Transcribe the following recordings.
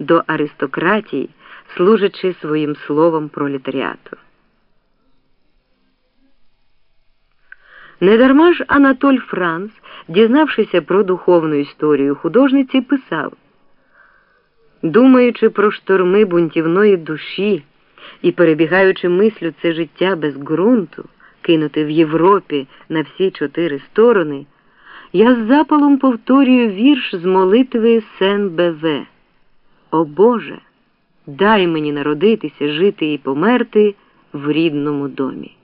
до аристократії, служачи своїм словом пролетаріату. Недарма ж Анатоль Франц, дізнавшися про духовну історію художниці, писав Думаючи про шторми бунтівної душі і перебігаючи мислю це життя без ґрунту, кинуте в Європі на всі чотири сторони, я з запалом повторюю вірш з молитви Сен Беве. О Боже, дай мені народитися, жити і померти в рідному домі.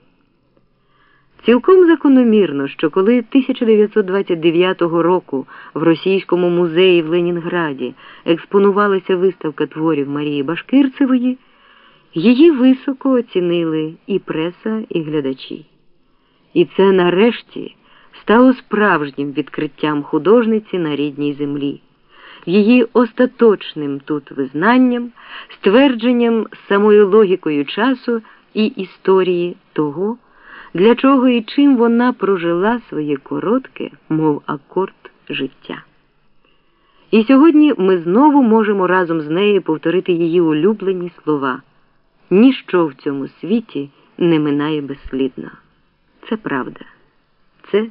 Цілком закономірно, що коли 1929 року в Російському музеї в Ленінграді експонувалася виставка творів Марії Башкирцевої, її високо оцінили і преса, і глядачі. І це нарешті стало справжнім відкриттям художниці на рідній землі, її остаточним тут визнанням, ствердженням самою логікою часу і історії того для чого і чим вона прожила своє коротке, мов акорд життя. І сьогодні ми знову можемо разом з нею повторити її улюблені слова. Ніщо в цьому світі не минає безслідно. Це правда. Це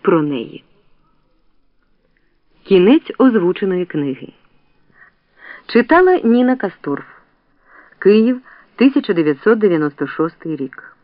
про неї. Кінець озвученої книги. Читала Ніна Касторф. Київ 1996 рік.